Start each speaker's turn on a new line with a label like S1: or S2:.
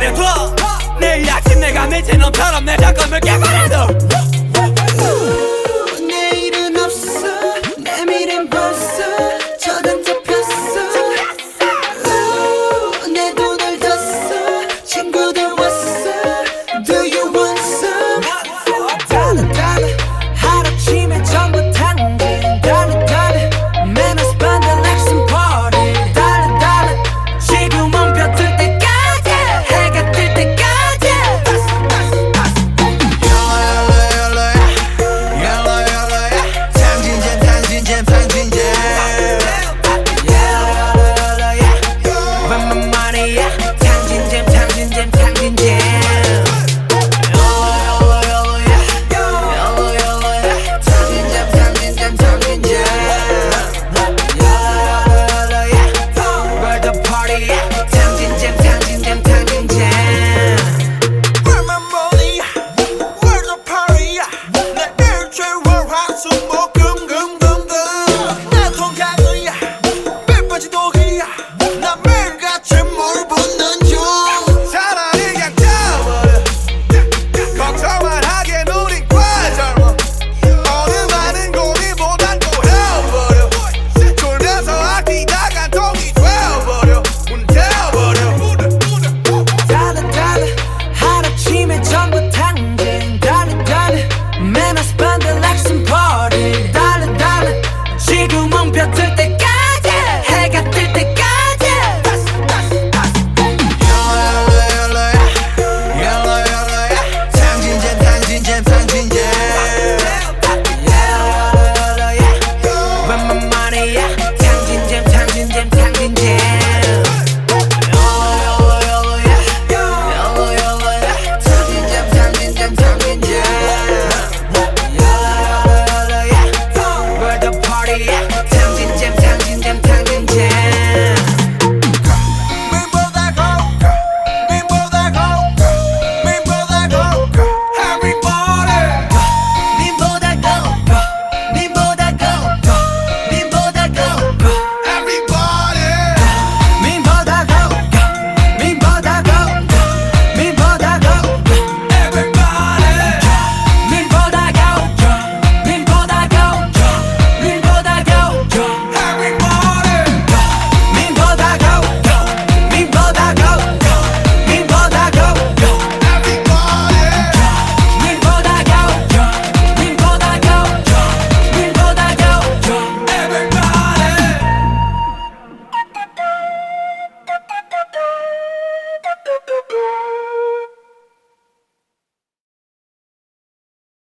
S1: 그대로 둬
S2: 내일 아침 내가 미친
S1: 놈처럼 내 작업을
S2: 깨버려둬 친구들 와